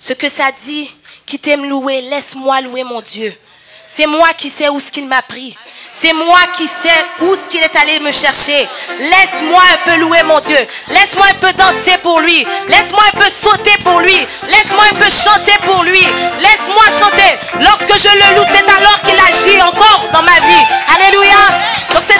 Ce que ça dit, qui t'aime louer, laisse-moi louer mon Dieu. C'est moi qui sais où ce qu'il m'a pris. C'est moi qui sais où ce qu'il est allé me chercher. Laisse-moi un peu louer mon Dieu. Laisse-moi un peu danser pour lui. Laisse-moi un peu sauter pour lui. Laisse-moi un peu chanter pour lui. Laisse-moi chanter. Lorsque je le loue, c'est alors qu'il agit encore dans ma vie. Alléluia. Donc c'est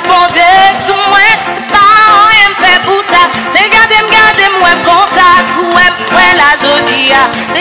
responde sou mwen Se pa an yon fe pou sa Se gade m gade m web konsa Sou web wè la jodi ya Se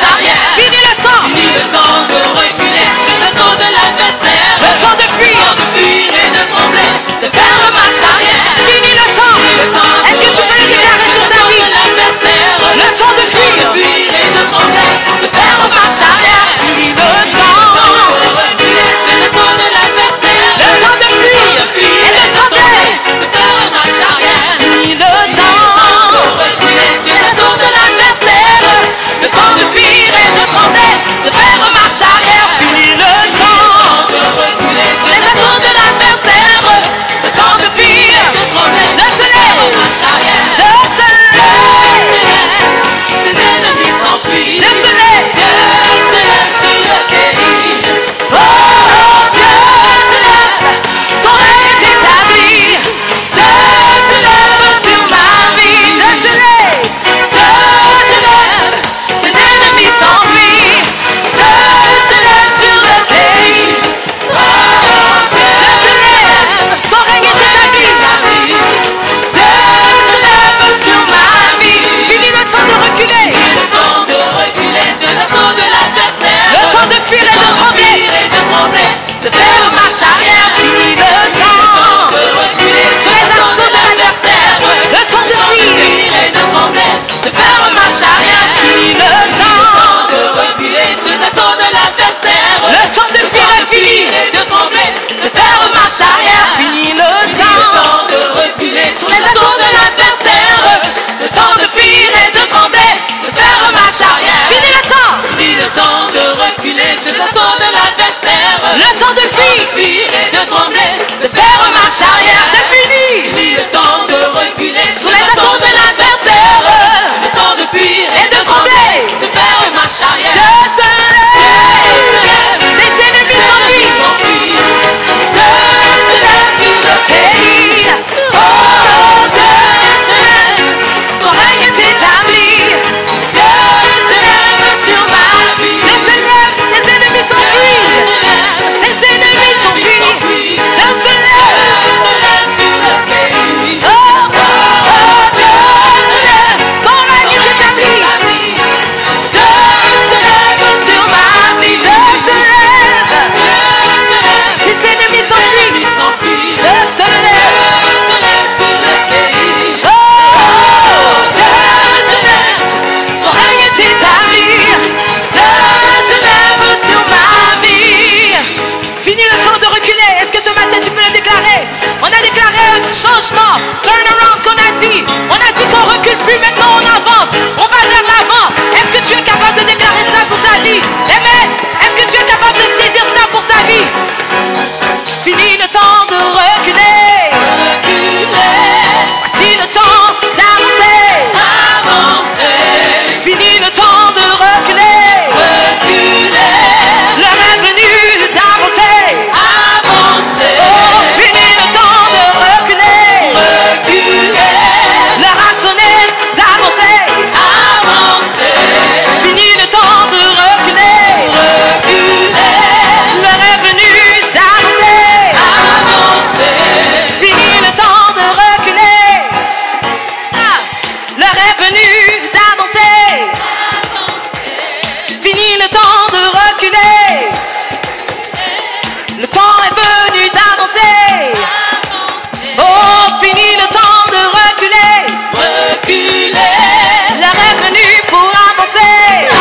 marche. Fini le temps. Fini le temps de reculer. C'est le temps de l'adversaire. Le temps de fuir. Est-ce que ce matin tu peux le déclarer? On a déclaré un changement, turnaround qu'on a dit. On a dit qu'on recule plus, maintenant on avance. On va vers l'avant. Est-ce que tu es capable de déclarer ça sur ta vie? por você.